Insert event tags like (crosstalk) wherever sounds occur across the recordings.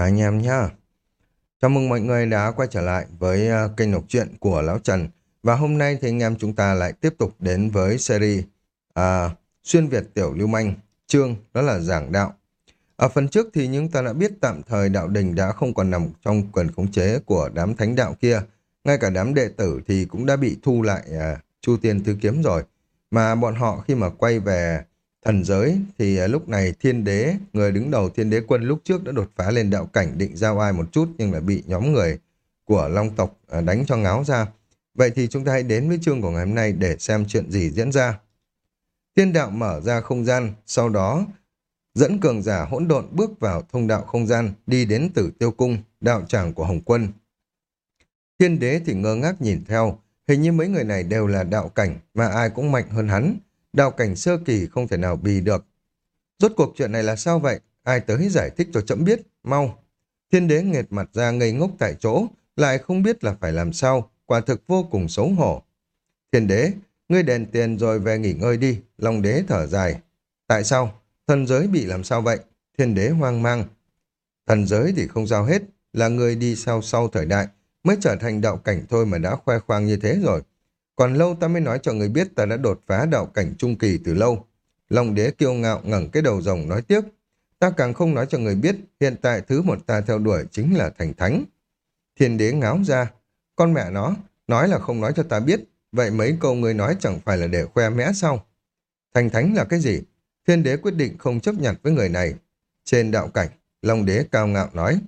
cả anh em nhá. Chào mừng mọi người đã quay trở lại với à, kênh đọc truyện của Lão Trần. Và hôm nay thì anh em chúng ta lại tiếp tục đến với series à, Xuyên Việt Tiểu Lưu Manh, chương đó là giảng đạo. Ở phần trước thì chúng ta đã biết tạm thời đạo đình đã không còn nằm trong quyền khống chế của đám thánh đạo kia. Ngay cả đám đệ tử thì cũng đã bị thu lại à, Chu Tiên Thứ Kiếm rồi. Mà bọn họ khi mà quay về thần giới thì à, lúc này thiên đế, người đứng đầu thiên đế quân lúc trước đã đột phá lên đạo cảnh định giao ai một chút nhưng là bị nhóm người của long tộc à, đánh cho ngáo ra. Vậy thì chúng ta hãy đến với chương của ngày hôm nay để xem chuyện gì diễn ra. Thiên đạo mở ra không gian, sau đó dẫn cường giả hỗn độn bước vào thông đạo không gian, đi đến tử tiêu cung, đạo tràng của Hồng Quân. Thiên đế thì ngơ ngác nhìn theo, hình như mấy người này đều là đạo cảnh mà ai cũng mạnh hơn hắn đạo cảnh sơ kỳ không thể nào bì được. Rốt cuộc chuyện này là sao vậy? Ai tới giải thích cho chậm biết, mau. Thiên đế nghệt mặt ra ngây ngốc tại chỗ, lại không biết là phải làm sao, quả thực vô cùng xấu hổ. Thiên đế, ngươi đền tiền rồi về nghỉ ngơi đi, Long đế thở dài. Tại sao? Thần giới bị làm sao vậy? Thiên đế hoang mang. Thần giới thì không giao hết, là người đi sau sau thời đại, mới trở thành đạo cảnh thôi mà đã khoe khoang như thế rồi. Còn lâu ta mới nói cho người biết ta đã đột phá đạo cảnh trung kỳ từ lâu. Long đế kiêu ngạo ngẩng cái đầu rồng nói tiếp. Ta càng không nói cho người biết, hiện tại thứ một ta theo đuổi chính là thành thánh. Thiên đế ngáo ra. Con mẹ nó, nói là không nói cho ta biết. Vậy mấy câu người nói chẳng phải là để khoe mẽ sao? Thành thánh là cái gì? Thiên đế quyết định không chấp nhận với người này. Trên đạo cảnh, Long đế cao ngạo nói.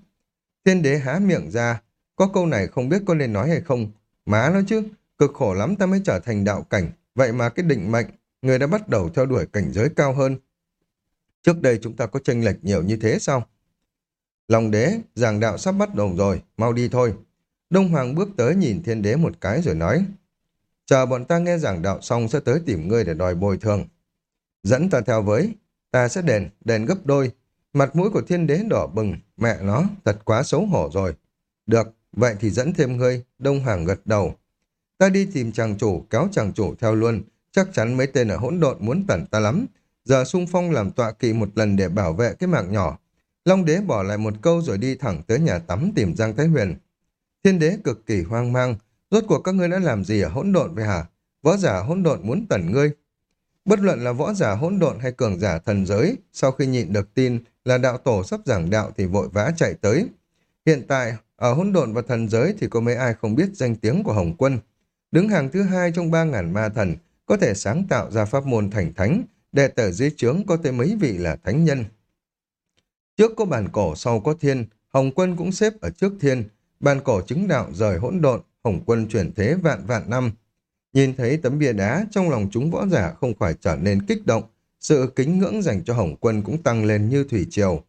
Thiên đế há miệng ra. Có câu này không biết có nên nói hay không? Má nó chứ, Cực khổ lắm ta mới trở thành đạo cảnh, vậy mà cái định mệnh, người đã bắt đầu theo đuổi cảnh giới cao hơn. Trước đây chúng ta có tranh lệch nhiều như thế sao? Lòng đế, giảng đạo sắp bắt đầu rồi, mau đi thôi. Đông Hoàng bước tới nhìn thiên đế một cái rồi nói, chờ bọn ta nghe giảng đạo xong sẽ tới tìm ngươi để đòi bồi thường. Dẫn ta theo với, ta sẽ đền, đền gấp đôi. Mặt mũi của thiên đế đỏ bừng, mẹ nó, thật quá xấu hổ rồi. Được, vậy thì dẫn thêm ngươi, Đông Hoàng gật đầu. Ta đi tìm chàng chủ, kéo chàng chủ theo luôn. Chắc chắn mấy tên ở hỗn độn muốn tẩn ta lắm. Giờ sung phong làm tọa kỵ một lần để bảo vệ cái mạng nhỏ. Long đế bỏ lại một câu rồi đi thẳng tới nhà tắm tìm Giang Thái Huyền. Thiên đế cực kỳ hoang mang. Rốt cuộc các ngươi đã làm gì ở hỗn độn vậy hả? Võ giả hỗn độn muốn tẩn ngươi. Bất luận là võ giả hỗn độn hay cường giả thần giới, sau khi nhịn được tin là đạo tổ sắp giảng đạo thì vội vã chạy tới. Hiện tại, ở hỗn độn và thần giới thì có mấy ai không biết danh tiếng của Hồng Quân. Đứng hàng thứ hai trong ba ngàn ma thần, có thể sáng tạo ra pháp môn thành thánh, đệ tử dưới trướng có tới mấy vị là thánh nhân. Trước có bàn cổ sau có thiên, Hồng Quân cũng xếp ở trước thiên, bàn cổ chứng đạo rời hỗn độn, Hồng Quân chuyển thế vạn vạn năm. Nhìn thấy tấm bia đá, trong lòng chúng võ giả không khỏi trở nên kích động, sự kính ngưỡng dành cho Hồng Quân cũng tăng lên như thủy triều.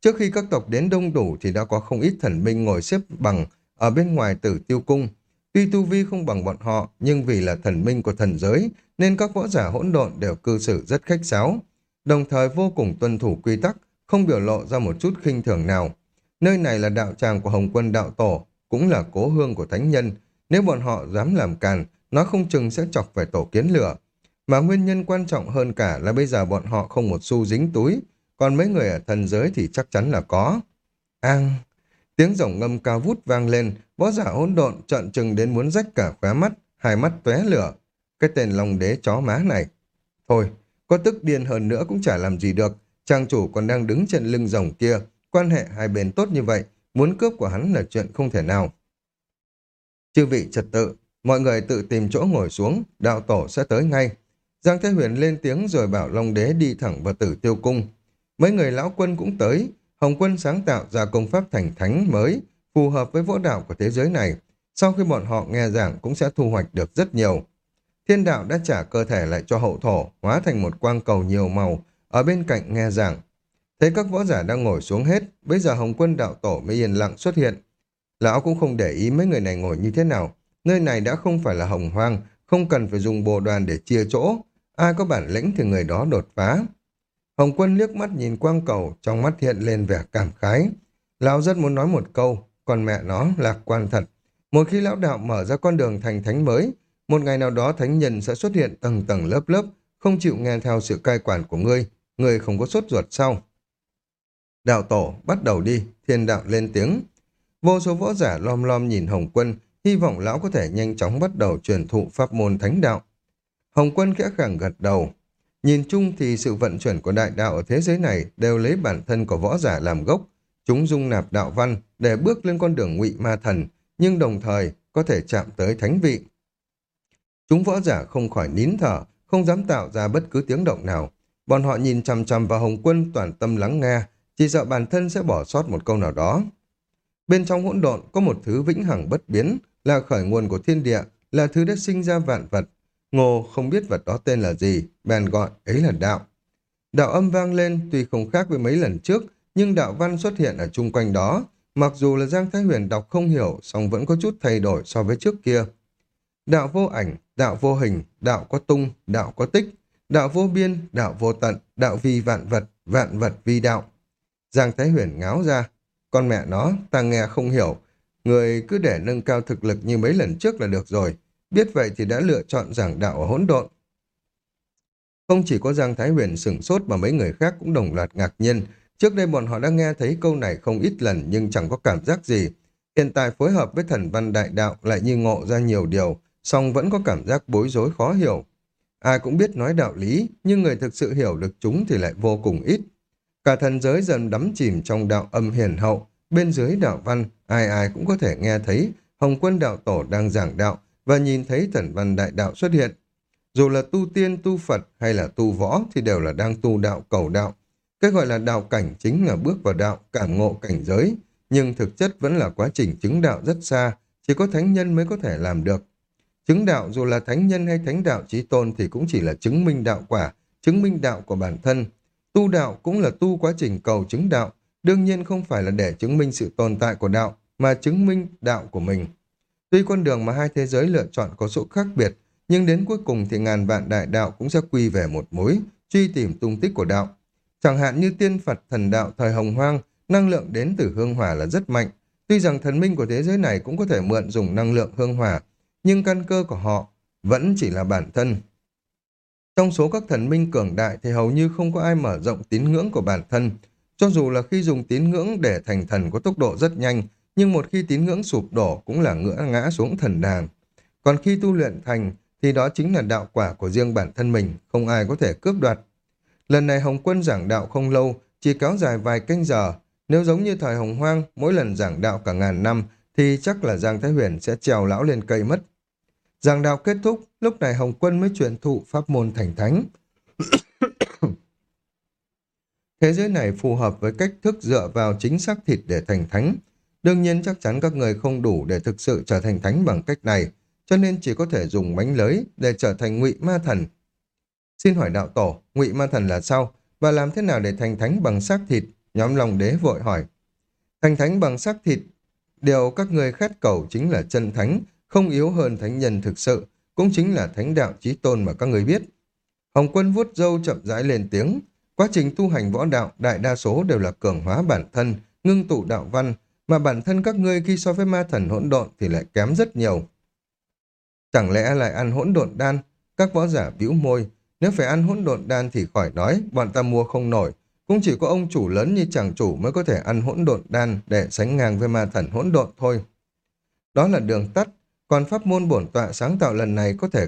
Trước khi các tộc đến đông đủ thì đã có không ít thần minh ngồi xếp bằng ở bên ngoài tử tiêu cung, Tuy tu vi không bằng bọn họ, nhưng vì là thần minh của thần giới, nên các võ giả hỗn độn đều cư xử rất khách sáo, đồng thời vô cùng tuân thủ quy tắc, không biểu lộ ra một chút khinh thường nào. Nơi này là đạo tràng của Hồng quân đạo tổ, cũng là cố hương của thánh nhân. Nếu bọn họ dám làm càn, nó không chừng sẽ chọc về tổ kiến lửa. Mà nguyên nhân quan trọng hơn cả là bây giờ bọn họ không một xu dính túi, còn mấy người ở thần giới thì chắc chắn là có. An, Tiếng rồng ngâm cao vút vang lên, võ giả hỗn độn trợn trừng đến muốn rách cả khóe mắt, hai mắt tóe lửa. Cái tên lòng đế chó má này. Thôi, có tức điên hơn nữa cũng chả làm gì được. Trang chủ còn đang đứng trên lưng rồng kia, quan hệ hai bên tốt như vậy, muốn cướp của hắn là chuyện không thể nào. Chư vị trật tự, mọi người tự tìm chỗ ngồi xuống, đạo tổ sẽ tới ngay. Giang Thế Huyền lên tiếng rồi bảo Long Đế đi thẳng vào tử tiêu cung. Mấy người lão quân cũng tới, Hồng quân sáng tạo ra công pháp thành thánh mới, phù hợp với võ đạo của thế giới này. Sau khi bọn họ nghe giảng cũng sẽ thu hoạch được rất nhiều. Thiên đạo đã trả cơ thể lại cho hậu thổ, hóa thành một quang cầu nhiều màu, ở bên cạnh nghe giảng. Thấy các võ giả đang ngồi xuống hết, bây giờ Hồng quân đạo tổ mới yên lặng xuất hiện. Lão cũng không để ý mấy người này ngồi như thế nào. Nơi này đã không phải là hồng hoang, không cần phải dùng bồ đoàn để chia chỗ. Ai có bản lĩnh thì người đó đột phá. Hồng quân liếc mắt nhìn quang cầu, trong mắt hiện lên vẻ cảm khái. Lão rất muốn nói một câu, còn mẹ nó lạc quan thật. Một khi lão đạo mở ra con đường thành thánh mới, một ngày nào đó thánh nhân sẽ xuất hiện tầng tầng lớp lớp, không chịu nghe theo sự cai quản của ngươi, ngươi không có sốt ruột sau. Đạo tổ, bắt đầu đi, thiên đạo lên tiếng. Vô số võ giả lom lom nhìn Hồng Quân, hy vọng lão có thể nhanh chóng bắt đầu truyền thụ pháp môn thánh đạo. Hồng Quân kẽ khẳng gật đầu. Nhìn chung thì sự vận chuyển của đại đạo ở thế giới này đều lấy bản thân của võ giả làm gốc. Chúng dung nạp đạo văn để bước lên con đường ngụy ma thần, nhưng đồng thời có thể chạm tới thánh vị. Chúng võ giả không khỏi nín thở, không dám tạo ra bất cứ tiếng động nào. Bọn họ nhìn chằm chằm vào Hồng Quân toàn tâm lắng nghe, chỉ sợ bản thân sẽ bỏ sót một câu nào đó. Bên trong hỗn độn có một thứ vĩnh hằng bất biến, là khởi nguồn của thiên địa, là thứ đã sinh ra vạn vật. Ngô không biết vật đó tên là gì, bèn gọi ấy là đạo. Đạo âm vang lên tuy không khác với mấy lần trước, nhưng đạo văn xuất hiện ở chung quanh đó. Mặc dù là Giang Thái Huyền đọc không hiểu, song vẫn có chút thay đổi so với trước kia. Đạo vô ảnh, đạo vô hình, đạo có tung, đạo có tích, đạo vô biên, đạo vô tận, đạo vi vạn vật, vạn vật vi đạo. Giang Thái Huyền ngáo ra, con mẹ nó, ta nghe không hiểu, người cứ để nâng cao thực lực như mấy lần trước là được rồi, biết vậy thì đã lựa chọn giảng đạo ở hỗn độn. Không chỉ có Giang Thái Huyền sửng sốt mà mấy người khác cũng đồng loạt ngạc nhiên, trước đây bọn họ đã nghe thấy câu này không ít lần nhưng chẳng có cảm giác gì. Hiện tại phối hợp với thần văn đại đạo lại như ngộ ra nhiều điều, song vẫn có cảm giác bối rối khó hiểu. Ai cũng biết nói đạo lý, nhưng người thực sự hiểu được chúng thì lại vô cùng ít. Cả thần giới dần đắm chìm trong đạo âm hiền hậu, bên dưới đạo văn, ai ai cũng có thể nghe thấy Hồng quân đạo tổ đang giảng đạo và nhìn thấy thần văn đại đạo xuất hiện. Dù là tu tiên, tu Phật hay là tu võ thì đều là đang tu đạo cầu đạo. Cái gọi là đạo cảnh chính là bước vào đạo, cảm ngộ cảnh giới, nhưng thực chất vẫn là quá trình chứng đạo rất xa, chỉ có thánh nhân mới có thể làm được. Chứng đạo dù là thánh nhân hay thánh đạo trí tôn thì cũng chỉ là chứng minh đạo quả, chứng minh đạo của bản thân. Tu đạo cũng là tu quá trình cầu chứng đạo, đương nhiên không phải là để chứng minh sự tồn tại của đạo, mà chứng minh đạo của mình. Tuy con đường mà hai thế giới lựa chọn có sự khác biệt, nhưng đến cuối cùng thì ngàn vạn đại đạo cũng sẽ quy về một mối, truy tìm tung tích của đạo. Chẳng hạn như tiên Phật thần đạo thời hồng hoang, năng lượng đến từ hương hỏa là rất mạnh. Tuy rằng thần minh của thế giới này cũng có thể mượn dùng năng lượng hương hỏa, nhưng căn cơ của họ vẫn chỉ là bản thân. Trong số các thần minh cường đại thì hầu như không có ai mở rộng tín ngưỡng của bản thân. Cho dù là khi dùng tín ngưỡng để thành thần có tốc độ rất nhanh, nhưng một khi tín ngưỡng sụp đổ cũng là ngã ngã xuống thần đàng Còn khi tu luyện thành thì đó chính là đạo quả của riêng bản thân mình, không ai có thể cướp đoạt. Lần này Hồng Quân giảng đạo không lâu, chỉ kéo dài vài canh giờ. Nếu giống như thời Hồng Hoang, mỗi lần giảng đạo cả ngàn năm, thì chắc là Giang Thái Huyền sẽ trèo lão lên cây mất. Giảng đạo kết thúc, lúc này Hồng Quân mới truyền thụ pháp môn thành thánh. (coughs) Thế giới này phù hợp với cách thức dựa vào chính xác thịt để thành thánh. Đương nhiên chắc chắn các người không đủ để thực sự trở thành thánh bằng cách này, cho nên chỉ có thể dùng bánh lưới để trở thành ngụy ma thần. Xin hỏi đạo tổ, ngụy ma thần là sao? Và làm thế nào để thành thánh bằng xác thịt? Nhóm lòng đế vội hỏi. Thành thánh bằng xác thịt, điều các người khát cầu chính là chân thánh, không yếu hơn thánh nhân thực sự, cũng chính là thánh đạo trí tôn mà các người biết. Hồng quân vuốt dâu chậm rãi lên tiếng, quá trình tu hành võ đạo đại đa số đều là cường hóa bản thân, ngưng tụ đạo văn, mà bản thân các ngươi khi so với ma thần hỗn độn thì lại kém rất nhiều. Chẳng lẽ lại ăn hỗn độn đan? Các võ giả bĩu môi, nếu phải ăn hỗn độn đan thì khỏi nói, bọn ta mua không nổi. Cũng chỉ có ông chủ lớn như chàng chủ mới có thể ăn hỗn độn đan để sánh ngang với ma thần hỗn độn thôi. Đó là đường tắt, còn pháp môn bổn tọa sáng tạo lần này có thể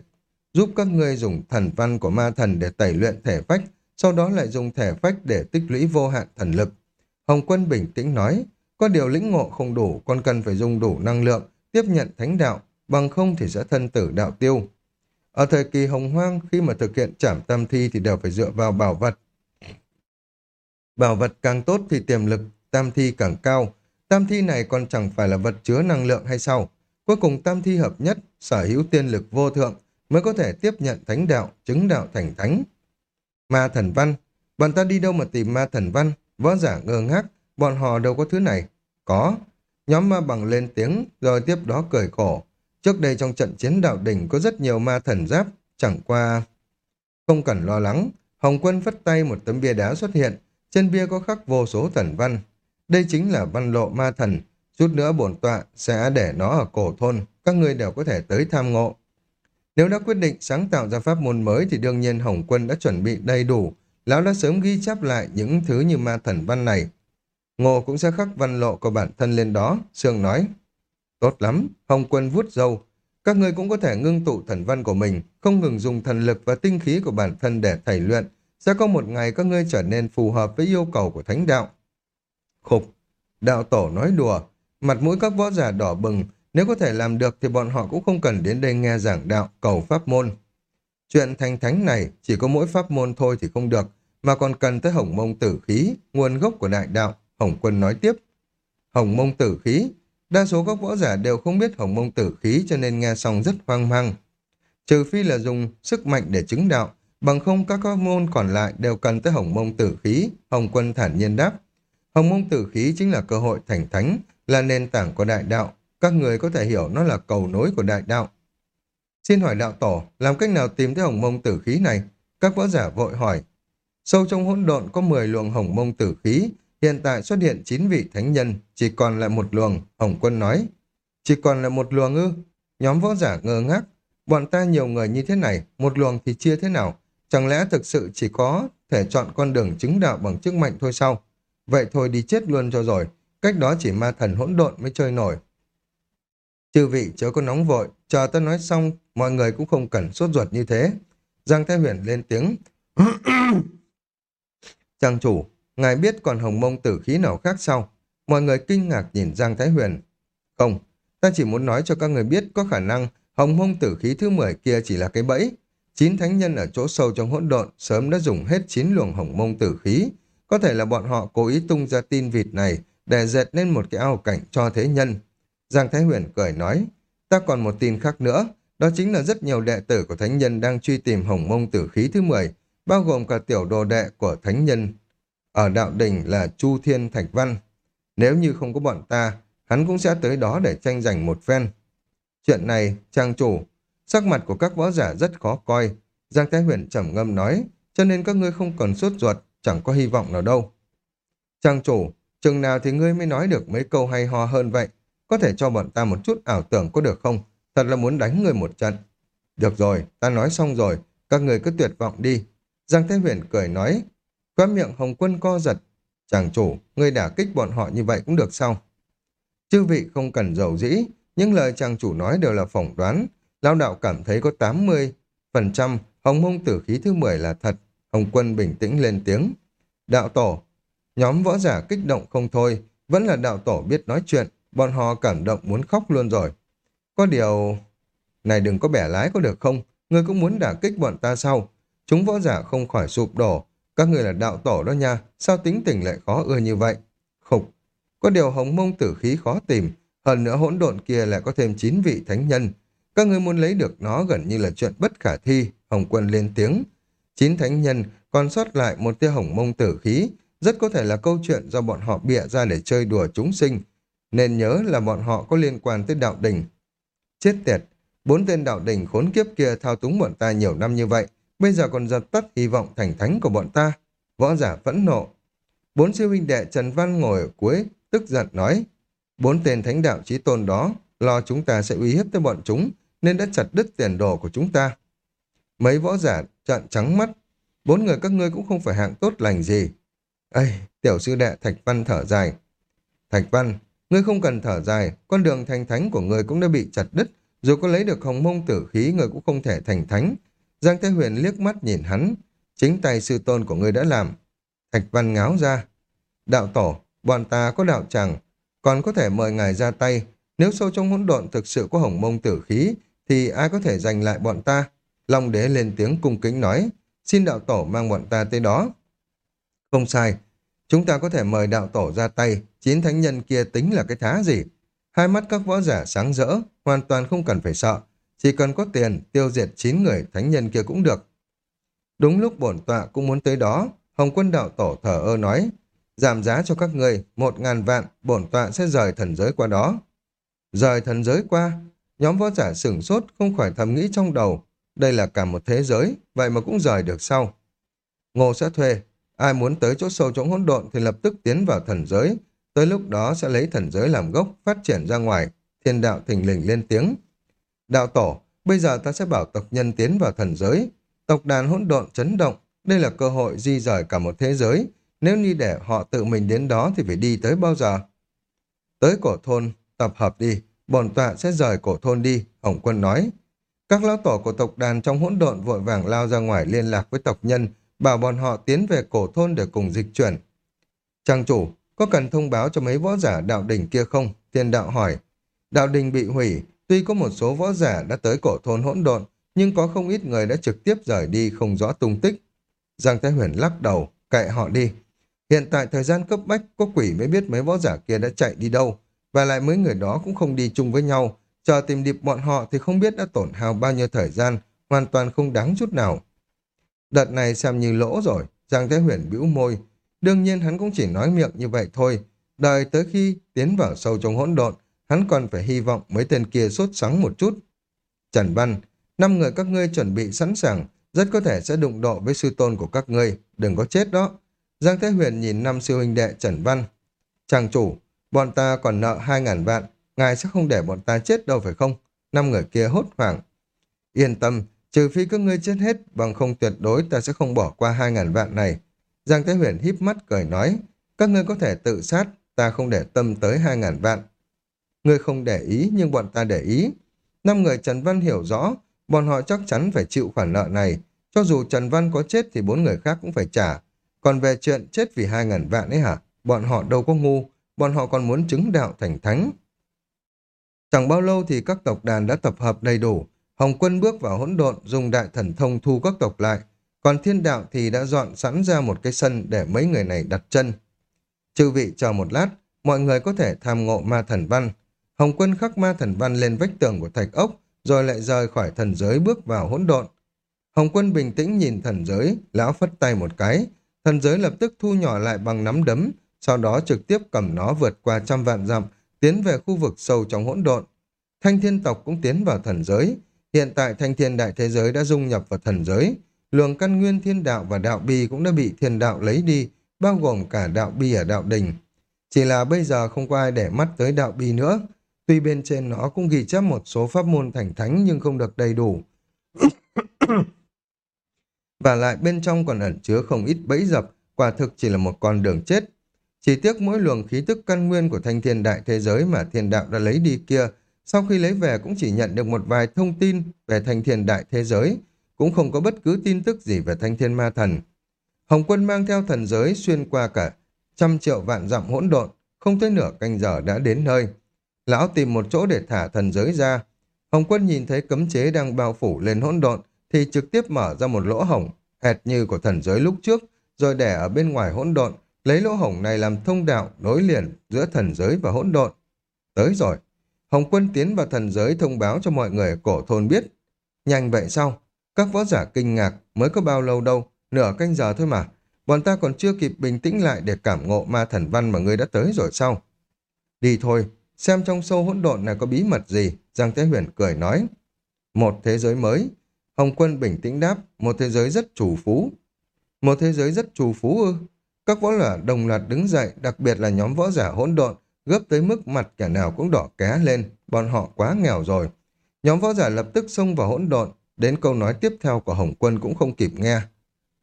giúp các ngươi dùng thần văn của ma thần để tẩy luyện thể phách, sau đó lại dùng thể phách để tích lũy vô hạn thần lực. Hồng Quân bình tĩnh nói, có điều lĩnh ngộ không đủ, con cần phải dùng đủ năng lượng, tiếp nhận thánh đạo, bằng không thì sẽ thân tử đạo tiêu. Ở thời kỳ hồng hoang, khi mà thực hiện trảm tam thi thì đều phải dựa vào bảo vật. Bảo vật càng tốt thì tiềm lực tam thi càng cao. Tam thi này còn chẳng phải là vật chứa năng lượng hay sao? Cuối cùng tam thi hợp nhất, sở hữu tiên lực vô thượng, mới có thể tiếp nhận thánh đạo, chứng đạo thành thánh. Ma thần văn, bọn ta đi đâu mà tìm ma thần văn? Võ giả ngơ ngác, bọn họ đâu có thứ này. Có. Nhóm ma bằng lên tiếng, rồi tiếp đó cười khổ. Trước đây trong trận chiến đạo đỉnh có rất nhiều ma thần giáp, chẳng qua... Không cần lo lắng, Hồng Quân phất tay một tấm bia đá xuất hiện, trên bia có khắc vô số thần văn. Đây chính là văn lộ ma thần, chút nữa bổn tọa sẽ để nó ở cổ thôn, các ngươi đều có thể tới tham ngộ. Nếu đã quyết định sáng tạo ra pháp môn mới thì đương nhiên Hồng Quân đã chuẩn bị đầy đủ, lão đã sớm ghi chép lại những thứ như ma thần văn này. Ngô cũng sẽ khắc văn lộ của bản thân lên đó, Sương nói. Tốt lắm, Hồng Quân vuốt dâu. Các ngươi cũng có thể ngưng tụ thần văn của mình, không ngừng dùng thần lực và tinh khí của bản thân để thầy luyện. Sẽ có một ngày các ngươi trở nên phù hợp với yêu cầu của thánh đạo. Khục, đạo tổ nói đùa, mặt mũi các võ giả đỏ bừng, nếu có thể làm được thì bọn họ cũng không cần đến đây nghe giảng đạo, cầu pháp môn. Chuyện thành thánh này chỉ có mỗi pháp môn thôi thì không được, mà còn cần tới hồng mông tử khí, nguồn gốc của đại đạo, Hồng Quân nói tiếp. Hồng mông tử khí, đa số các võ giả đều không biết hồng mông tử khí cho nên nghe xong rất hoang mang. Trừ phi là dùng sức mạnh để chứng đạo, bằng không các các môn còn lại đều cần tới hồng mông tử khí, Hồng Quân thản nhiên đáp. Hồng mông tử khí chính là cơ hội thành thánh, là nền tảng của đại đạo, các người có thể hiểu nó là cầu nối của đại đạo. Xin hỏi đạo tổ, làm cách nào tìm thấy hồng mông tử khí này? Các võ giả vội hỏi. Sâu trong hỗn độn có 10 luồng hồng mông tử khí, hiện tại xuất hiện 9 vị thánh nhân, chỉ còn lại một luồng, Hồng Quân nói. Chỉ còn lại một luồng ư? Nhóm võ giả ngơ ngác. Bọn ta nhiều người như thế này, một luồng thì chia thế nào? Chẳng lẽ thực sự chỉ có thể chọn con đường chứng đạo bằng chức mạnh thôi sao? Vậy thôi đi chết luôn cho rồi, cách đó chỉ ma thần hỗn độn mới chơi nổi. Chư vị chớ có nóng vội, chờ ta nói xong, mọi người cũng không cần sốt ruột như thế. Giang Thái Huyền lên tiếng. (coughs) Trang chủ, ngài biết còn hồng mông tử khí nào khác sao? Mọi người kinh ngạc nhìn Giang Thái Huyền. Không, ta chỉ muốn nói cho các người biết có khả năng hồng mông tử khí thứ 10 kia chỉ là cái bẫy. Chín thánh nhân ở chỗ sâu trong hỗn độn sớm đã dùng hết chín luồng hồng mông tử khí. Có thể là bọn họ cố ý tung ra tin vịt này để dệt lên một cái ao cảnh cho thế nhân. Giang Thái Huyền cười nói, ta còn một tin khác nữa, đó chính là rất nhiều đệ tử của thánh nhân đang truy tìm hồng mông tử khí thứ 10, bao gồm cả tiểu đồ đệ của thánh nhân. Ở đạo đỉnh là Chu Thiên Thạch Văn. Nếu như không có bọn ta, hắn cũng sẽ tới đó để tranh giành một phen. Chuyện này, trang chủ, sắc mặt của các võ giả rất khó coi. Giang Thái Huyền trầm ngâm nói, cho nên các ngươi không cần sốt ruột, chẳng có hy vọng nào đâu. Trang chủ, chừng nào thì ngươi mới nói được mấy câu hay ho hơn vậy? Có thể cho bọn ta một chút ảo tưởng có được không? Thật là muốn đánh người một trận. Được rồi, ta nói xong rồi, các người cứ tuyệt vọng đi. Giang Thái Huyền cười nói, khóa miệng Hồng Quân co giật. Chàng chủ, ngươi đả kích bọn họ như vậy cũng được sao? Chư vị không cần giàu dĩ, những lời chàng chủ nói đều là phỏng đoán. Lao đạo cảm thấy có 80% hồng mông tử khí thứ 10 là thật. Hồng Quân bình tĩnh lên tiếng. Đạo tổ, nhóm võ giả kích động không thôi, vẫn là đạo tổ biết nói chuyện, bọn họ cảm động muốn khóc luôn rồi. Có điều... Này đừng có bẻ lái có được không? Ngươi cũng muốn đả kích bọn ta sao? Chúng võ giả không khỏi sụp đổ. Các người là đạo tổ đó nha, sao tính tình lại khó ưa như vậy? Khục, có điều hồng mông tử khí khó tìm, hơn nữa hỗn độn kia lại có thêm 9 vị thánh nhân. Các người muốn lấy được nó gần như là chuyện bất khả thi, Hồng Quân lên tiếng. Chín thánh nhân còn sót lại một tia hồng mông tử khí, rất có thể là câu chuyện do bọn họ bịa ra để chơi đùa chúng sinh. Nên nhớ là bọn họ có liên quan tới đạo đình. Chết tiệt, bốn tên đạo đình khốn kiếp kia thao túng bọn ta nhiều năm như vậy, bây giờ còn giật tắt hy vọng thành thánh của bọn ta. Võ giả phẫn nộ. Bốn siêu huynh đệ Trần Văn ngồi ở cuối, tức giận nói, bốn tên thánh đạo chí tôn đó, lo chúng ta sẽ uy hiếp tới bọn chúng, nên đã chặt đứt tiền đồ của chúng ta. Mấy võ giả trợn trắng mắt, bốn người các ngươi cũng không phải hạng tốt lành gì. Ây, tiểu sư đệ Thạch Văn thở dài. Thạch Văn, ngươi không cần thở dài, con đường thành thánh của ngươi cũng đã bị chặt đứt, dù có lấy được hồng mông tử khí ngươi cũng không thể thành thánh. Giang Thế Huyền liếc mắt nhìn hắn, chính tay sư tôn của ngươi đã làm. Thạch Văn ngáo ra. Đạo tổ, bọn ta có đạo tràng, còn có thể mời ngài ra tay. Nếu sâu trong hỗn độn thực sự có hồng mông tử khí, thì ai có thể giành lại bọn ta? Long đế lên tiếng cung kính nói, xin đạo tổ mang bọn ta tới đó. Không sai, chúng ta có thể mời đạo tổ ra tay, chín thánh nhân kia tính là cái thá gì? Hai mắt các võ giả sáng rỡ, hoàn toàn không cần phải sợ, chỉ cần có tiền, tiêu diệt chín người thánh nhân kia cũng được. Đúng lúc bổn tọa cũng muốn tới đó, Hồng quân đạo tổ thở ơ nói, giảm giá cho các người, một ngàn vạn, bổn tọa sẽ rời thần giới qua đó. Rời thần giới qua, nhóm võ giả sửng sốt không khỏi thầm nghĩ trong đầu, đây là cả một thế giới, vậy mà cũng rời được sau. Ngô sẽ thuê, ai muốn tới chỗ sâu trong hỗn độn thì lập tức tiến vào thần giới, tới lúc đó sẽ lấy thần giới làm gốc, phát triển ra ngoài, thiên đạo thình lình lên tiếng. Đạo tổ, bây giờ ta sẽ bảo tộc nhân tiến vào thần giới. Tộc đàn hỗn độn chấn động, đây là cơ hội di rời cả một thế giới. nếu như để họ tự mình đến đó thì phải đi tới bao giờ? Tới cổ thôn, tập hợp đi, bổn tọa sẽ rời cổ thôn đi, Hồng Quân nói. Các lão tổ của tộc đàn trong hỗn độn vội vàng lao ra ngoài liên lạc với tộc nhân, bảo bọn họ tiến về cổ thôn để cùng dịch chuyển. Trang chủ, có cần thông báo cho mấy võ giả đạo đình kia không? Thiên đạo hỏi. Đạo đình bị hủy, tuy có một số võ giả đã tới cổ thôn hỗn độn, nhưng có không ít người đã trực tiếp rời đi không rõ tung tích. Giang Thái Huyền lắc đầu, kệ họ đi. Hiện tại thời gian cấp bách, có quỷ mới biết mấy võ giả kia đã chạy đi đâu, và lại mấy người đó cũng không đi chung với nhau, chờ tìm điệp bọn họ thì không biết đã tổn hao bao nhiêu thời gian, hoàn toàn không đáng chút nào. Đợt này xem như lỗ rồi, Giang Thái Huyền bĩu môi. Đương nhiên hắn cũng chỉ nói miệng như vậy thôi. Đợi tới khi tiến vào sâu trong hỗn độn, hắn còn phải hy vọng mấy tên kia sốt sắng một chút. Trần Văn, năm người các ngươi chuẩn bị sẵn sàng, rất có thể sẽ đụng độ với sư tôn của các ngươi, đừng có chết đó. Giang Thế Huyền nhìn năm sư huynh đệ Trần Văn. Chàng chủ, bọn ta còn nợ hai ngàn vạn, ngài sẽ không để bọn ta chết đâu phải không? Năm người kia hốt hoảng. Yên tâm, trừ phi các ngươi chết hết, bằng không tuyệt đối ta sẽ không bỏ qua hai ngàn vạn này. Giang Thế Huyền híp mắt cười nói, các ngươi có thể tự sát, ta không để tâm tới hai ngàn vạn. Ngươi không để ý, nhưng bọn ta để ý. Năm người Trần Văn hiểu rõ, bọn họ chắc chắn phải chịu khoản nợ này. Cho dù Trần Văn có chết thì bốn người khác cũng phải trả. Còn về chuyện chết vì hai ngàn vạn ấy hả? Bọn họ đâu có ngu, bọn họ còn muốn chứng đạo thành thánh. Chẳng bao lâu thì các tộc đàn đã tập hợp đầy đủ. Hồng quân bước vào hỗn độn, dùng đại thần thông thu các tộc lại. Còn thiên đạo thì đã dọn sẵn ra một cái sân để mấy người này đặt chân. Chư vị chờ một lát, mọi người có thể tham ngộ ma thần văn. Hồng quân khắc ma thần văn lên vách tường của thạch ốc, rồi lại rời khỏi thần giới bước vào hỗn độn. Hồng quân bình tĩnh nhìn thần giới, lão phất tay một cái, thần giới lập tức thu nhỏ lại bằng nắm đấm, sau đó trực tiếp cầm nó vượt qua trăm vạn dặm, tiến về khu vực sâu trong hỗn độn. Thanh thiên tộc cũng tiến vào thần giới. Hiện tại thanh thiên đại thế giới đã dung nhập vào thần giới. Luồng căn nguyên thiên đạo và đạo bi cũng đã bị thiên đạo lấy đi, bao gồm cả đạo bi ở đạo đình. Chỉ là bây giờ không có ai để mắt tới đạo bi nữa. Tuy bên trên nó cũng ghi chép một số pháp môn thành thánh nhưng không được đầy đủ. (coughs) và lại bên trong còn ẩn chứa không ít bẫy dập, quả thực chỉ là một con đường chết. Chỉ tiếc mỗi luồng khí tức căn nguyên của thanh thiên đại thế giới mà thiên đạo đã lấy đi kia, sau khi lấy về cũng chỉ nhận được một vài thông tin về thanh thiên đại thế giới, cũng không có bất cứ tin tức gì về thanh thiên ma thần. Hồng quân mang theo thần giới xuyên qua cả trăm triệu vạn dặm hỗn độn, không tới nửa canh giờ đã đến nơi. Lão tìm một chỗ để thả thần giới ra. Hồng quân nhìn thấy cấm chế đang bao phủ lên hỗn độn, thì trực tiếp mở ra một lỗ hổng, hệt như của thần giới lúc trước, rồi để ở bên ngoài hỗn độn, lấy lỗ hổng này làm thông đạo nối liền giữa thần giới và hỗn độn. Tới rồi. Hồng quân tiến vào thần giới thông báo cho mọi người cổ thôn biết. Nhanh vậy sao? Các võ giả kinh ngạc mới có bao lâu đâu, nửa canh giờ thôi mà. Bọn ta còn chưa kịp bình tĩnh lại để cảm ngộ ma thần văn mà ngươi đã tới rồi sao? Đi thôi, xem trong sâu hỗn độn này có bí mật gì, Giang Thế Huyền cười nói. Một thế giới mới. Hồng quân bình tĩnh đáp, một thế giới rất chủ phú. Một thế giới rất chủ phú ư? Các võ giả đồng loạt đứng dậy, đặc biệt là nhóm võ giả hỗn độn, gấp tới mức mặt kẻ nào cũng đỏ ké lên, bọn họ quá nghèo rồi. Nhóm võ giả lập tức xông vào hỗn độn, đến câu nói tiếp theo của Hồng Quân cũng không kịp nghe.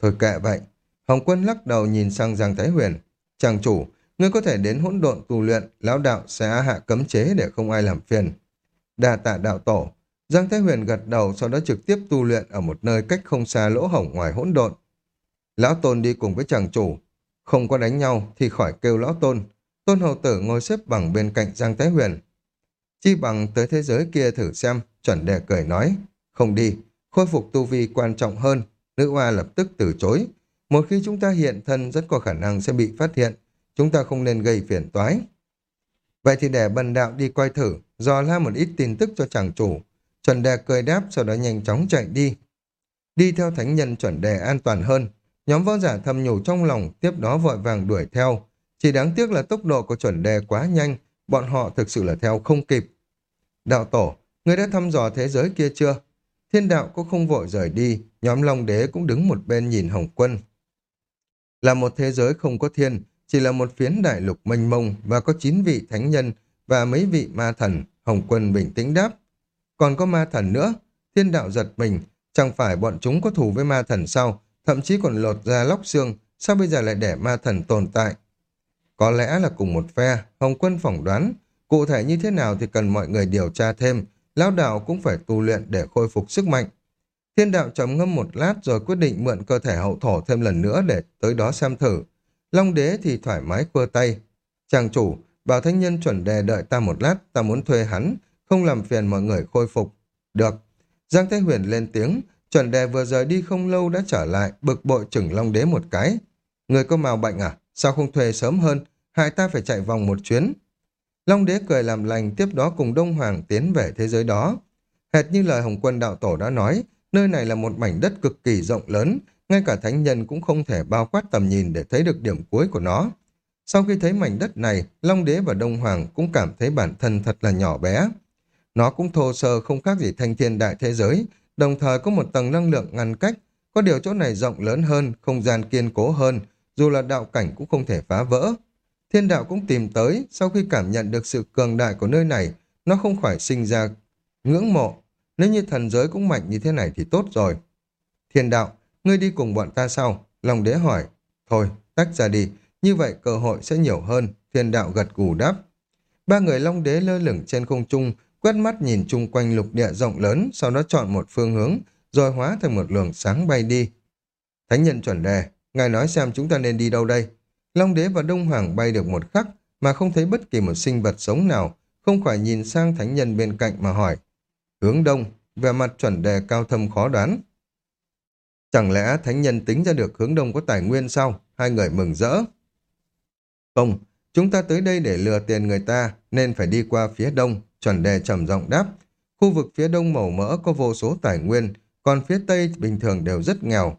Thôi kệ vậy. Hồng Quân lắc đầu nhìn sang Giang Thái Huyền. Chàng chủ, ngươi có thể đến hỗn độn tu luyện, lão đạo sẽ hạ cấm chế để không ai làm phiền. Đà tạ đạo tổ. Giang Thái Huyền gật đầu sau đó trực tiếp tu luyện ở một nơi cách không xa lỗ hổng ngoài hỗn độn. Lão Tôn đi cùng với chàng chủ, không có đánh nhau thì khỏi kêu lão tôn. Tôn hầu tử ngồi xếp bằng bên cạnh Giang Thái Huyền. Chi bằng tới thế giới kia thử xem, chuẩn đề cười nói. Không đi, khôi phục tu vi quan trọng hơn. Nữ hoa lập tức từ chối. Một khi chúng ta hiện thân rất có khả năng sẽ bị phát hiện. Chúng ta không nên gây phiền toái. Vậy thì để bần đạo đi quay thử, dò la một ít tin tức cho chàng chủ. Chuẩn đề cười đáp sau đó nhanh chóng chạy đi. Đi theo thánh nhân chuẩn đề an toàn hơn, Nhóm võ giả thầm nhủ trong lòng, tiếp đó vội vàng đuổi theo. Chỉ đáng tiếc là tốc độ của chuẩn đề quá nhanh, bọn họ thực sự là theo không kịp. Đạo tổ, người đã thăm dò thế giới kia chưa? Thiên đạo cũng không vội rời đi, nhóm Long Đế cũng đứng một bên nhìn Hồng Quân. Là một thế giới không có thiên, chỉ là một phiến đại lục mênh mông và có chín vị thánh nhân và mấy vị ma thần, Hồng Quân bình tĩnh đáp. Còn có ma thần nữa, thiên đạo giật mình, chẳng phải bọn chúng có thù với ma thần sao? thậm chí còn lột ra lóc xương, sao bây giờ lại để ma thần tồn tại? Có lẽ là cùng một phe, Hồng Quân phỏng đoán, cụ thể như thế nào thì cần mọi người điều tra thêm, lão đạo cũng phải tu luyện để khôi phục sức mạnh. Thiên đạo trầm ngâm một lát rồi quyết định mượn cơ thể hậu thổ thêm lần nữa để tới đó xem thử. Long đế thì thoải mái quơ tay. Chàng chủ, bảo thanh nhân chuẩn đề đợi ta một lát, ta muốn thuê hắn, không làm phiền mọi người khôi phục. Được. Giang Thái Huyền lên tiếng, chuẩn đề vừa rời đi không lâu đã trở lại, bực bội chừng Long đế một cái. Người có màu bệnh à? Sao không thuê sớm hơn? Hai ta phải chạy vòng một chuyến. Long đế cười làm lành tiếp đó cùng Đông Hoàng tiến về thế giới đó. Hệt như lời Hồng quân đạo tổ đã nói, nơi này là một mảnh đất cực kỳ rộng lớn, ngay cả thánh nhân cũng không thể bao quát tầm nhìn để thấy được điểm cuối của nó. Sau khi thấy mảnh đất này, Long Đế và Đông Hoàng cũng cảm thấy bản thân thật là nhỏ bé. Nó cũng thô sơ không khác gì thanh thiên đại thế giới, đồng thời có một tầng năng lượng ngăn cách, có điều chỗ này rộng lớn hơn, không gian kiên cố hơn, dù là đạo cảnh cũng không thể phá vỡ. Thiên đạo cũng tìm tới, sau khi cảm nhận được sự cường đại của nơi này, nó không khỏi sinh ra ngưỡng mộ. Nếu như thần giới cũng mạnh như thế này thì tốt rồi. Thiên đạo, ngươi đi cùng bọn ta sau. Long đế hỏi, thôi, tách ra đi, như vậy cơ hội sẽ nhiều hơn. Thiên đạo gật gù đáp. Ba người Long đế lơ lửng trên không trung, quét mắt nhìn chung quanh lục địa rộng lớn, sau đó chọn một phương hướng, rồi hóa thành một luồng sáng bay đi. Thánh nhân chuẩn đề, ngài nói xem chúng ta nên đi đâu đây? Long đế và Đông Hoàng bay được một khắc, mà không thấy bất kỳ một sinh vật sống nào, không khỏi nhìn sang thánh nhân bên cạnh mà hỏi. Hướng đông, về mặt chuẩn đề cao thâm khó đoán. Chẳng lẽ thánh nhân tính ra được hướng đông có tài nguyên sao? Hai người mừng rỡ. Không, chúng ta tới đây để lừa tiền người ta, nên phải đi qua phía đông, chuẩn đề trầm giọng đáp. Khu vực phía đông màu mỡ có vô số tài nguyên, còn phía tây bình thường đều rất nghèo.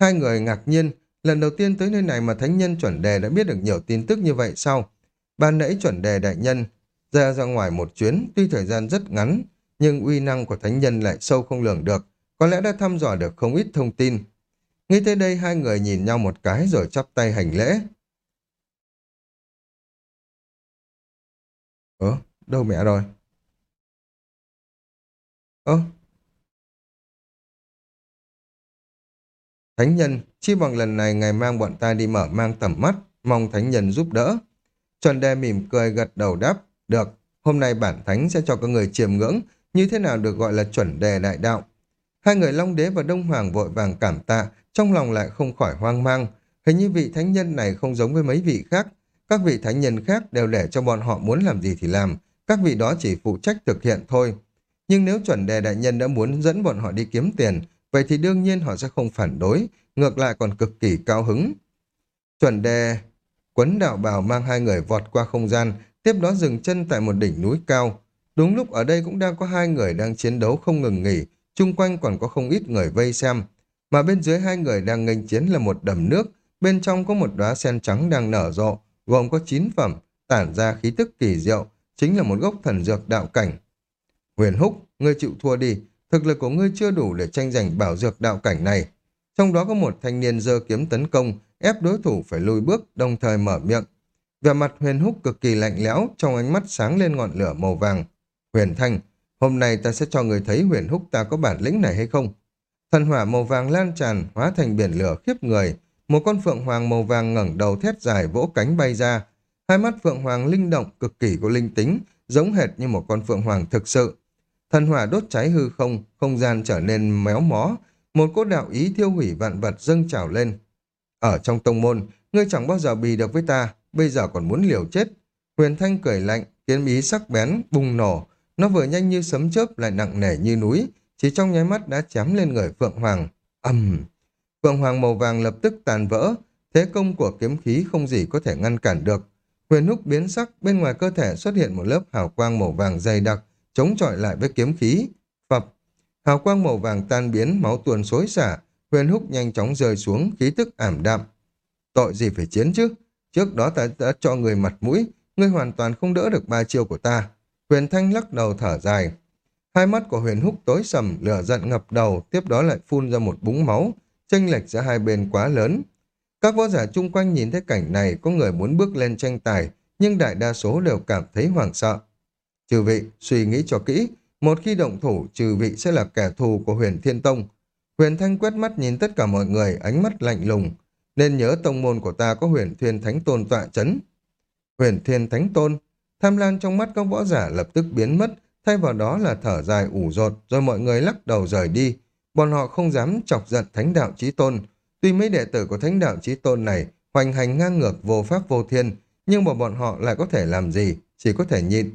Hai người ngạc nhiên, lần đầu tiên tới nơi này mà thánh nhân chuẩn đề đã biết được nhiều tin tức như vậy sao? Ban nãy chuẩn đề đại nhân ra ra ngoài một chuyến, tuy thời gian rất ngắn, nhưng uy năng của thánh nhân lại sâu không lường được, có lẽ đã thăm dò được không ít thông tin. Nghĩ tới đây hai người nhìn nhau một cái rồi chắp tay hành lễ. Ơ, đâu mẹ rồi? Ơ? Thánh nhân, chi bằng lần này ngài mang bọn ta đi mở mang tầm mắt, mong thánh nhân giúp đỡ. Trần đề mỉm cười gật đầu đáp, được, hôm nay bản thánh sẽ cho các người chiêm ngưỡng như thế nào được gọi là chuẩn đề đại đạo. Hai người Long Đế và Đông Hoàng vội vàng cảm tạ, trong lòng lại không khỏi hoang mang. Hình như vị thánh nhân này không giống với mấy vị khác. Các vị thánh nhân khác đều để cho bọn họ muốn làm gì thì làm, các vị đó chỉ phụ trách thực hiện thôi. Nhưng nếu chuẩn đề đại nhân đã muốn dẫn bọn họ đi kiếm tiền, vậy thì đương nhiên họ sẽ không phản đối, ngược lại còn cực kỳ cao hứng. Chuẩn đề quấn đạo bào mang hai người vọt qua không gian, tiếp đó dừng chân tại một đỉnh núi cao. Đúng lúc ở đây cũng đang có hai người đang chiến đấu không ngừng nghỉ, chung quanh còn có không ít người vây xem. Mà bên dưới hai người đang nghênh chiến là một đầm nước, bên trong có một đóa sen trắng đang nở rộ, gồm có chín phẩm, tản ra khí tức kỳ diệu, chính là một gốc thần dược đạo cảnh. Huyền Húc, ngươi chịu thua đi, thực lực của ngươi chưa đủ để tranh giành bảo dược đạo cảnh này. Trong đó có một thanh niên giơ kiếm tấn công, ép đối thủ phải lùi bước, đồng thời mở miệng. Về mặt Huyền Húc cực kỳ lạnh lẽo, trong ánh mắt sáng lên ngọn lửa màu vàng. Huyền Thanh, hôm nay ta sẽ cho người thấy Huyền Húc ta có bản lĩnh này hay không? Thần hỏa màu vàng lan tràn, hóa thành biển lửa khiếp người. Một con phượng hoàng màu vàng ngẩng đầu thét dài vỗ cánh bay ra. Hai mắt phượng hoàng linh động, cực kỳ có linh tính, giống hệt như một con phượng hoàng thực sự. Thần hỏa đốt cháy hư không, không gian trở nên méo mó, một cốt đạo ý thiêu hủy vạn vật dâng trào lên. Ở trong tông môn, ngươi chẳng bao giờ bì được với ta, bây giờ còn muốn liều chết. Huyền Thanh cười lạnh, kiếm ý sắc bén, bùng nổ. Nó vừa nhanh như sấm chớp lại nặng nề như núi, chỉ trong nháy mắt đã chém lên người Phượng Hoàng. ầm Phượng Hoàng màu vàng lập tức tàn vỡ, thế công của kiếm khí không gì có thể ngăn cản được. Huyền húc biến sắc, bên ngoài cơ thể xuất hiện một lớp hào quang màu vàng dày đặc, chống chọi lại với kiếm khí. Phập, hào quang màu vàng tan biến, máu tuôn xối xả, huyền húc nhanh chóng rơi xuống, khí tức ảm đạm. Tội gì phải chiến chứ? Trước đó ta đã cho người mặt mũi, ngươi hoàn toàn không đỡ được ba chiêu của ta. Huyền Thanh lắc đầu thở dài. Hai mắt của huyền húc tối sầm, lửa giận ngập đầu, tiếp đó lại phun ra một búng máu, tranh lệch giữa hai bên quá lớn. Các võ giả chung quanh nhìn thấy cảnh này, có người muốn bước lên tranh tài, nhưng đại đa số đều cảm thấy hoảng sợ. Trừ vị, suy nghĩ cho kỹ, một khi động thủ, trừ vị sẽ là kẻ thù của huyền Thiên Tông. Huyền Thanh quét mắt nhìn tất cả mọi người, ánh mắt lạnh lùng. nên nhớ tông môn của ta có huyền thiên thánh tôn tọa chấn. Huyền thiên thánh tôn, tham lam trong mắt các võ giả lập tức biến mất, thay vào đó là thở dài ủ rột, rồi mọi người lắc đầu rời đi. Bọn họ không dám chọc giận thánh đạo chí tôn. Tuy mấy đệ tử của thánh đạo chí tôn này hoành hành ngang ngược vô pháp vô thiên, nhưng mà bọn họ lại có thể làm gì, chỉ có thể nhịn.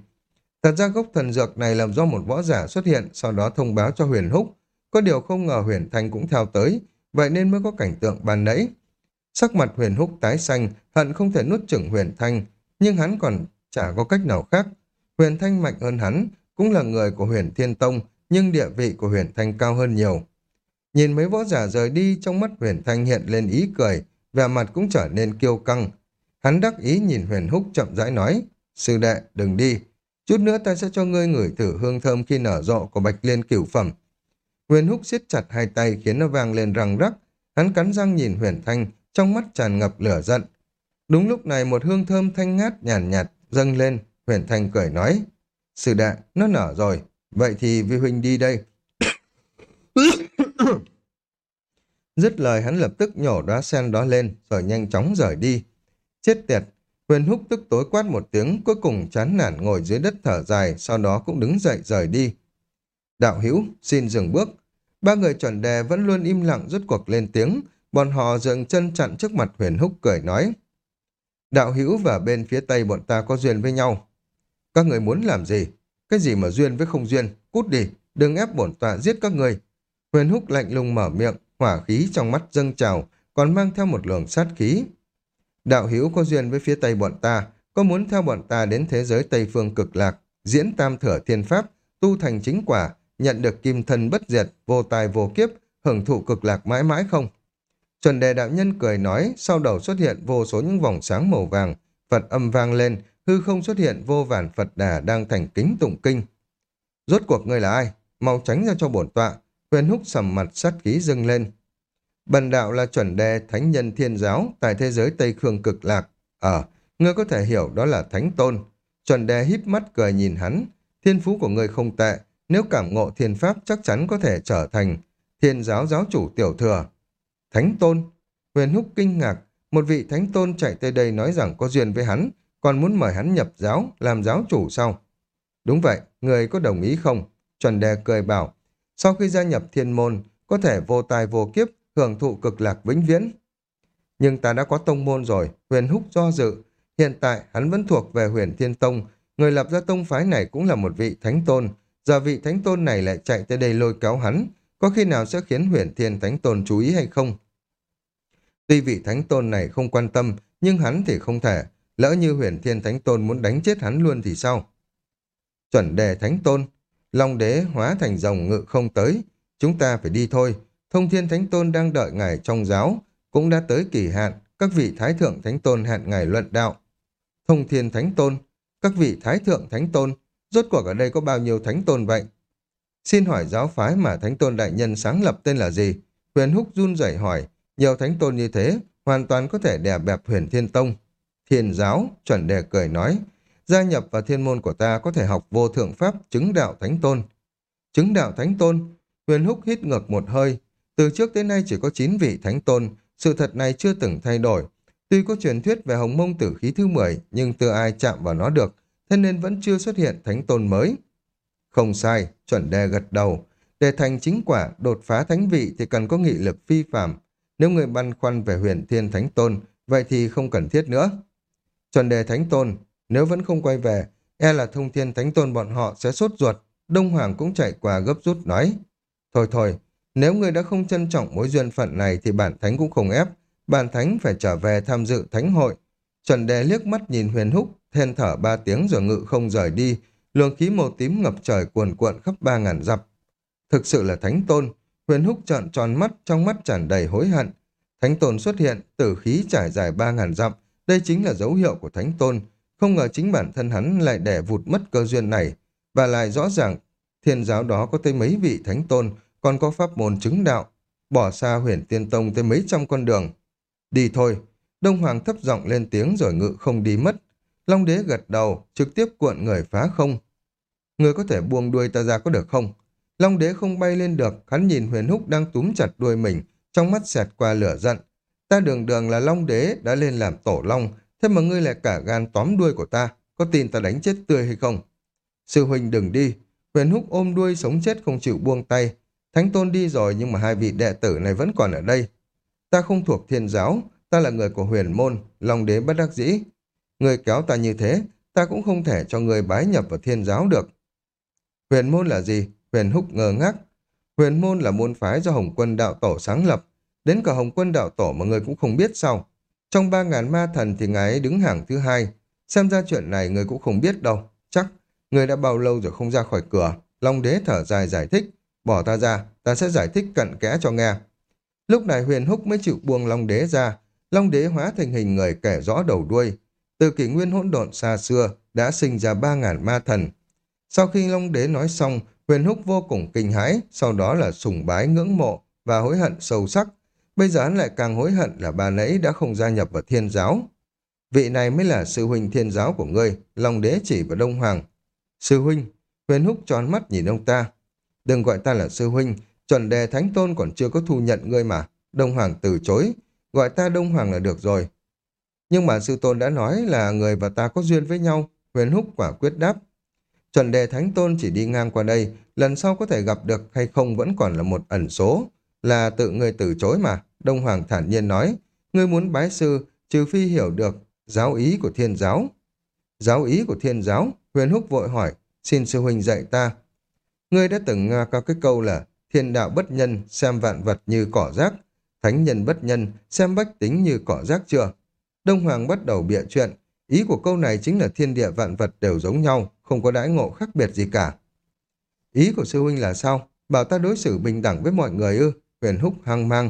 Thật ra gốc thần dược này làm do một võ giả xuất hiện, sau đó thông báo cho huyền húc. Có điều không ngờ huyền thanh cũng theo tới, vậy nên mới có cảnh tượng ban nãy. Sắc mặt huyền húc tái xanh, hận không thể nuốt chửng huyền thanh, nhưng hắn còn chả có cách nào khác. Huyền thanh mạnh hơn hắn, cũng là người của huyền thiên tông, nhưng địa vị của huyền thanh cao hơn nhiều. Nhìn mấy võ giả rời đi, trong mắt huyền thanh hiện lên ý cười, vẻ mặt cũng trở nên kiêu căng. Hắn đắc ý nhìn huyền húc chậm rãi nói, sư đệ, đừng đi, chút nữa ta sẽ cho ngươi ngửi thử hương thơm khi nở rộ của bạch liên cửu phẩm. Huyền húc siết chặt hai tay khiến nó vang lên răng rắc, hắn cắn răng nhìn huyền thanh, trong mắt tràn ngập lửa giận. Đúng lúc này một hương thơm thanh ngát nhàn nhạt, nhạt dâng lên, huyền thanh cười nói, sư đệ, nó nở rồi, vậy thì vi huynh đi đây. (coughs) Dứt lời hắn lập tức nhổ đóa sen đó lên, rồi nhanh chóng rời đi. Chết tiệt! Huyền húc tức tối quát một tiếng, cuối cùng chán nản ngồi dưới đất thở dài, sau đó cũng đứng dậy rời đi. Đạo hữu xin dừng bước. Ba người chuẩn đề vẫn luôn im lặng rút cuộc lên tiếng, bọn họ dừng chân chặn trước mặt huyền húc cười nói. Đạo hữu và bên phía tây bọn ta có duyên với nhau. Các người muốn làm gì? Cái gì mà duyên với không duyên? Cút đi, đừng ép bổn tọa giết các người. Huyền húc lạnh lùng mở miệng, hỏa khí trong mắt dâng trào, còn mang theo một luồng sát khí. Đạo hữu có duyên với phía tây bọn ta, có muốn theo bọn ta đến thế giới Tây Phương cực lạc, diễn tam thở thiên pháp, tu thành chính quả, nhận được kim thân bất diệt, vô tài vô kiếp, hưởng thụ cực lạc mãi mãi không? Chuẩn đề đạo nhân cười nói, sau đầu xuất hiện vô số những vòng sáng màu vàng, Phật âm vang lên, hư không xuất hiện vô vàn Phật đà đang thành kính tụng kinh. Rốt cuộc ngươi là ai? Mau tránh ra cho bổn tọa. Huyền húc sầm mặt sát khí dâng lên. Bần đạo là chuẩn đề thánh nhân thiên giáo tại thế giới Tây Khương cực lạc. Ở, ờ, ngươi có thể hiểu đó là thánh tôn. Chuẩn đề híp mắt cười nhìn hắn. Thiên phú của ngươi không tệ. Nếu cảm ngộ thiên pháp chắc chắn có thể trở thành thiên giáo giáo chủ tiểu thừa. Thánh tôn. Huyền húc kinh ngạc. Một vị thánh tôn chạy tới đây nói rằng có duyên với hắn, còn muốn mời hắn nhập giáo, làm giáo chủ sau. Đúng vậy, người có đồng ý không? Chuẩn đề cười bảo, sau khi gia nhập thiên môn, có thể vô tài vô kiếp, hưởng thụ cực lạc vĩnh viễn. Nhưng ta đã có tông môn rồi, huyền húc do dự. Hiện tại hắn vẫn thuộc về huyền thiên tông, người lập ra tông phái này cũng là một vị thánh tôn. Giờ vị thánh tôn này lại chạy tới đây lôi kéo hắn, có khi nào sẽ khiến huyền thiên thánh tôn chú ý hay không? Tuy vị thánh tôn này không quan tâm, nhưng hắn thì không thể. Lỡ như huyền thiên thánh tôn muốn đánh chết hắn luôn thì sao? Chuẩn đề thánh tôn, Long đế hóa thành rồng ngự không tới. Chúng ta phải đi thôi. Thông thiên thánh tôn đang đợi ngài trong giáo. Cũng đã tới kỳ hạn. Các vị thái thượng thánh tôn hẹn ngài luận đạo. Thông thiên thánh tôn. Các vị thái thượng thánh tôn. Rốt cuộc ở đây có bao nhiêu thánh tôn vậy? Xin hỏi giáo phái mà thánh tôn đại nhân sáng lập tên là gì? Huyền húc run rẩy hỏi. Nhiều thánh tôn như thế hoàn toàn có thể đè bẹp huyền thiên tông. Thiên giáo, chuẩn đề cười nói, gia nhập vào thiên môn của ta có thể học vô thượng pháp chứng đạo thánh tôn. Chứng đạo thánh tôn, huyền húc hít ngược một hơi. Từ trước tới nay chỉ có 9 vị thánh tôn, sự thật này chưa từng thay đổi. Tuy có truyền thuyết về hồng mông tử khí thứ 10, nhưng từ ai chạm vào nó được, thế nên vẫn chưa xuất hiện thánh tôn mới. Không sai, chuẩn đề gật đầu. Để thành chính quả, đột phá thánh vị thì cần có nghị lực phi phạm. Nếu người băn khoăn về huyền thiên thánh tôn, vậy thì không cần thiết nữa. Chuẩn đề thánh tôn, nếu vẫn không quay về, e là thông thiên thánh tôn bọn họ sẽ sốt ruột. Đông Hoàng cũng chạy qua gấp rút nói. Thôi thôi, nếu người đã không trân trọng mối duyên phận này thì bản thánh cũng không ép. Bản thánh phải trở về tham dự thánh hội. Chuẩn đề liếc mắt nhìn huyền húc, then thở ba tiếng rồi ngự không rời đi. Luồng khí màu tím ngập trời cuồn cuộn khắp ba ngàn dặm. Thực sự là thánh tôn. Huyền húc trợn tròn mắt, trong mắt tràn đầy hối hận. Thánh tôn xuất hiện, tử khí trải dài ba ngàn dặm. Đây chính là dấu hiệu của thánh tôn. Không ngờ chính bản thân hắn lại để vụt mất cơ duyên này, và lại rõ ràng thiên giáo đó có tới mấy vị thánh tôn, còn có pháp môn chứng đạo, bỏ xa huyền tiên tông tới mấy trăm con đường. Đi thôi, Đông Hoàng thấp giọng lên tiếng rồi ngự không đi mất. Long đế gật đầu, trực tiếp cuộn người phá không. Người có thể buông đuôi ta ra có được không? Long đế không bay lên được, hắn nhìn huyền húc đang túm chặt đuôi mình, trong mắt xẹt qua lửa giận. Ta đường đường là Long Đế đã lên làm tổ Long, thế mà ngươi lại cả gan tóm đuôi của ta, có tin ta đánh chết tươi hay không? Sư huynh đừng đi, huyền húc ôm đuôi sống chết không chịu buông tay. Thánh tôn đi rồi nhưng mà hai vị đệ tử này vẫn còn ở đây. Ta không thuộc thiên giáo, ta là người của huyền môn, Long Đế bất đắc dĩ. Người kéo ta như thế, ta cũng không thể cho người bái nhập vào thiên giáo được. Huyền môn là gì? Huyền húc ngờ ngác. Huyền môn là môn phái do Hồng quân đạo tổ sáng lập. Đến cả Hồng quân đạo tổ mà người cũng không biết sao. Trong ba ngàn ma thần thì ngài ấy đứng hàng thứ hai. Xem ra chuyện này người cũng không biết đâu. Chắc, người đã bao lâu rồi không ra khỏi cửa. Long đế thở dài giải thích. Bỏ ta ra, ta sẽ giải thích cận kẽ cho nghe. Lúc này huyền húc mới chịu buông Long đế ra. Long đế hóa thành hình người kẻ rõ đầu đuôi. Từ kỷ nguyên hỗn độn xa xưa đã sinh ra ba ngàn ma thần. Sau khi Long đế nói xong, huyền húc vô cùng kinh hãi, sau đó là sùng bái ngưỡng mộ và hối hận sâu sắc. Bây giờ hắn lại càng hối hận là bà nãy đã không gia nhập vào thiên giáo. Vị này mới là sư huynh thiên giáo của ngươi, Long đế chỉ vào Đông Hoàng. Sư huynh, huyền húc tròn mắt nhìn ông ta. Đừng gọi ta là sư huynh, chuẩn đề thánh tôn còn chưa có thu nhận ngươi mà. Đông Hoàng từ chối, gọi ta Đông Hoàng là được rồi. Nhưng mà sư tôn đã nói là người và ta có duyên với nhau, huyền húc quả quyết đáp. Chuẩn đề thánh tôn chỉ đi ngang qua đây, lần sau có thể gặp được hay không vẫn còn là một ẩn số, là tự người từ chối mà. Đông Hoàng thản nhiên nói, ngươi muốn bái sư, trừ phi hiểu được giáo ý của thiên giáo. Giáo ý của thiên giáo, huyền húc vội hỏi, xin sư huynh dạy ta. Ngươi đã từng nghe có cái câu là thiên đạo bất nhân, xem vạn vật như cỏ rác, thánh nhân bất nhân, xem bách tính như cỏ rác chưa? Đông Hoàng bắt đầu bịa chuyện, ý của câu này chính là thiên địa vạn vật đều giống nhau, không có đãi ngộ khác biệt gì cả. Ý của sư huynh là sao? Bảo ta đối xử bình đẳng với mọi người ư? Huyền húc hăng mang.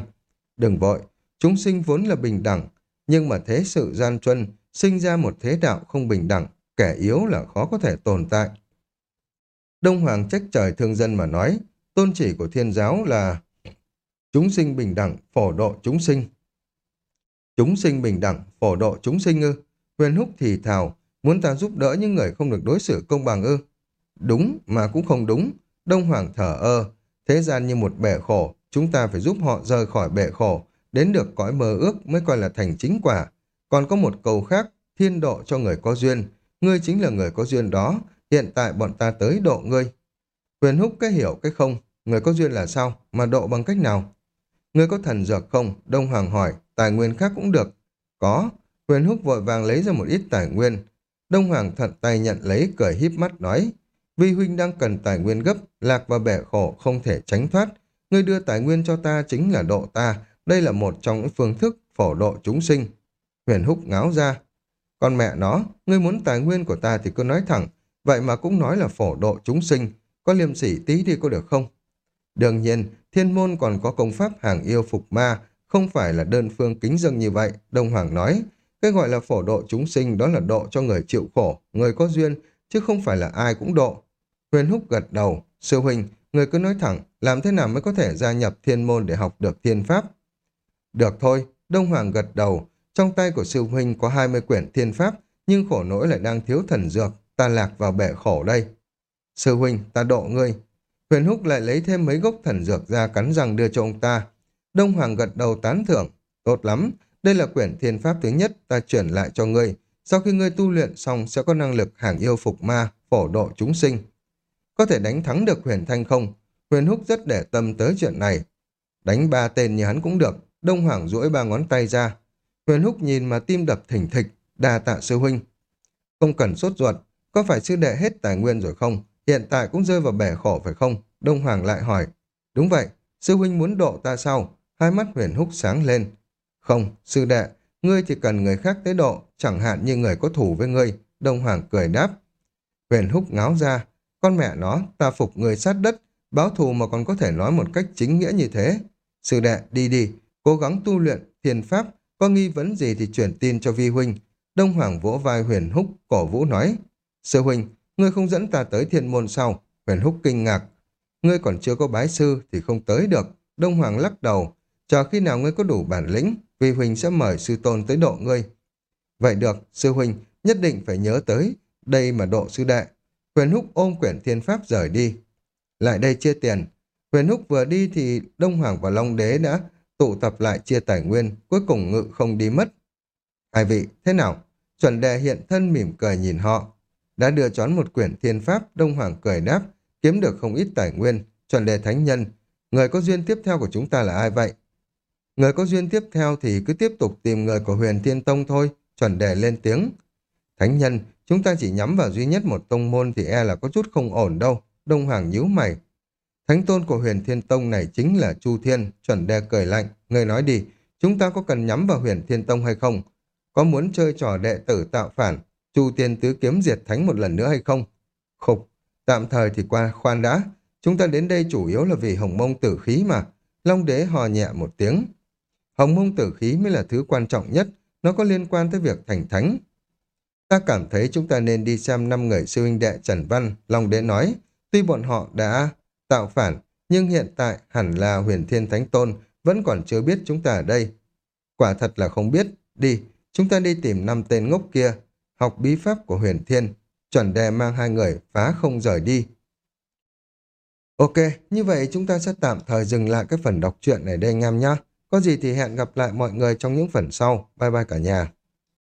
Đừng vội, chúng sinh vốn là bình đẳng, nhưng mà thế sự gian truân, sinh ra một thế đạo không bình đẳng, kẻ yếu là khó có thể tồn tại. Đông Hoàng trách trời thương dân mà nói, tôn chỉ của thiên giáo là chúng sinh bình đẳng, phổ độ chúng sinh. Chúng sinh bình đẳng, phổ độ chúng sinh ư. Huyền húc thì thào, muốn ta giúp đỡ những người không được đối xử công bằng ư. Đúng mà cũng không đúng. Đông Hoàng thở ơ, thế gian như một bể khổ, chúng ta phải giúp họ rời khỏi bể khổ, đến được cõi mơ ước mới coi là thành chính quả. Còn có một câu khác, thiên độ cho người có duyên. Ngươi chính là người có duyên đó, hiện tại bọn ta tới độ ngươi. Huyền húc cái hiểu cái không, người có duyên là sao, mà độ bằng cách nào? Ngươi có thần dược không? Đông Hoàng hỏi, tài nguyên khác cũng được. Có, Huyền húc vội vàng lấy ra một ít tài nguyên. Đông Hoàng thận tay nhận lấy, cười híp mắt nói, Vi huynh đang cần tài nguyên gấp, lạc và bẻ khổ không thể tránh thoát. Ngươi đưa tài nguyên cho ta chính là độ ta, đây là một trong những phương thức phổ độ chúng sinh. Huyền húc ngáo ra. Con mẹ nó, ngươi muốn tài nguyên của ta thì cứ nói thẳng, vậy mà cũng nói là phổ độ chúng sinh, có liêm sỉ tí đi có được không? Đương nhiên, thiên môn còn có công pháp hàng yêu phục ma, không phải là đơn phương kính dâng như vậy, Đông Hoàng nói. Cái gọi là phổ độ chúng sinh đó là độ cho người chịu khổ, người có duyên, chứ không phải là ai cũng độ. Huyền Húc gật đầu, sư huynh, người cứ nói thẳng, làm thế nào mới có thể gia nhập thiên môn để học được thiên pháp? Được thôi, Đông Hoàng gật đầu, trong tay của sư huynh có 20 quyển thiên pháp, nhưng khổ nỗi lại đang thiếu thần dược, ta lạc vào bể khổ đây. Sư huynh, ta độ ngươi. Huyền Húc lại lấy thêm mấy gốc thần dược ra cắn răng đưa cho ông ta. Đông Hoàng gật đầu tán thưởng, tốt lắm, đây là quyển thiên pháp thứ nhất ta chuyển lại cho ngươi. Sau khi ngươi tu luyện xong sẽ có năng lực hàng yêu phục ma, phổ độ chúng sinh. Có thể đánh thắng được huyền thanh không? Huyền húc rất để tâm tới chuyện này. Đánh ba tên như hắn cũng được. Đông Hoàng duỗi ba ngón tay ra. Huyền húc nhìn mà tim đập thỉnh thịch, đa tạ sư huynh. Không cần sốt ruột, có phải sư đệ hết tài nguyên rồi không? Hiện tại cũng rơi vào bể khổ phải không? Đông Hoàng lại hỏi. Đúng vậy, sư huynh muốn độ ta sao? Hai mắt huyền húc sáng lên. Không, sư đệ, ngươi chỉ cần người khác tế độ, chẳng hạn như người có thủ với ngươi. Đông Hoàng cười đáp. Huyền húc ngáo ra, con mẹ nó, ta phục người sát đất, báo thù mà còn có thể nói một cách chính nghĩa như thế. Sư đệ, đi đi, cố gắng tu luyện, thiền pháp, có nghi vấn gì thì chuyển tin cho vi huynh. Đông Hoàng vỗ vai huyền húc, cổ vũ nói. Sư huynh, ngươi không dẫn ta tới thiên môn sau. Huyền húc kinh ngạc. Ngươi còn chưa có bái sư thì không tới được. Đông Hoàng lắc đầu. Chờ khi nào ngươi có đủ bản lĩnh, vi huynh sẽ mời sư tôn tới độ ngươi. Vậy được, sư huynh, nhất định phải nhớ tới, đây mà độ sư đệ. Huyền Húc ôm quyển thiên pháp rời đi. Lại đây chia tiền. Huyền Húc vừa đi thì Đông Hoàng và Long Đế đã tụ tập lại chia tài nguyên, cuối cùng ngự không đi mất. Hai vị, thế nào? Chuẩn đề hiện thân mỉm cười nhìn họ. Đã đưa chón một quyển thiên pháp, Đông Hoàng cười đáp, kiếm được không ít tài nguyên, chuẩn đề thánh nhân. Người có duyên tiếp theo của chúng ta là ai vậy? Người có duyên tiếp theo thì cứ tiếp tục tìm người của huyền thiên tông thôi, chuẩn đề lên tiếng. Thánh nhân, chúng ta chỉ nhắm vào duy nhất một tông môn thì e là có chút không ổn đâu. Đông Hoàng nhíu mày. Thánh tôn của huyền thiên tông này chính là Chu Thiên, chuẩn đề cười lạnh. Người nói đi, chúng ta có cần nhắm vào huyền thiên tông hay không? Có muốn chơi trò đệ tử tạo phản, Chu Thiên Tứ Kiếm diệt thánh một lần nữa hay không? Khục, tạm thời thì qua khoan đã. Chúng ta đến đây chủ yếu là vì hồng mông tử khí mà. Long đế hò nhẹ một tiếng. Hồng mông tử khí mới là thứ quan trọng nhất, nó có liên quan tới việc thành thánh. Ta cảm thấy chúng ta nên đi xem năm người sư huynh đệ Trần Văn, Long đế nói. Tuy bọn họ đã tạo phản, nhưng hiện tại hẳn là huyền thiên thánh tôn vẫn còn chưa biết chúng ta ở đây. Quả thật là không biết. Đi, chúng ta đi tìm năm tên ngốc kia, học bí pháp của huyền thiên, chuẩn đề mang hai người phá không rời đi. Ok, như vậy chúng ta sẽ tạm thời dừng lại cái phần đọc truyện này đây anh em nhé. Có gì thì hẹn gặp lại mọi người trong những phần sau. Bye bye cả nhà.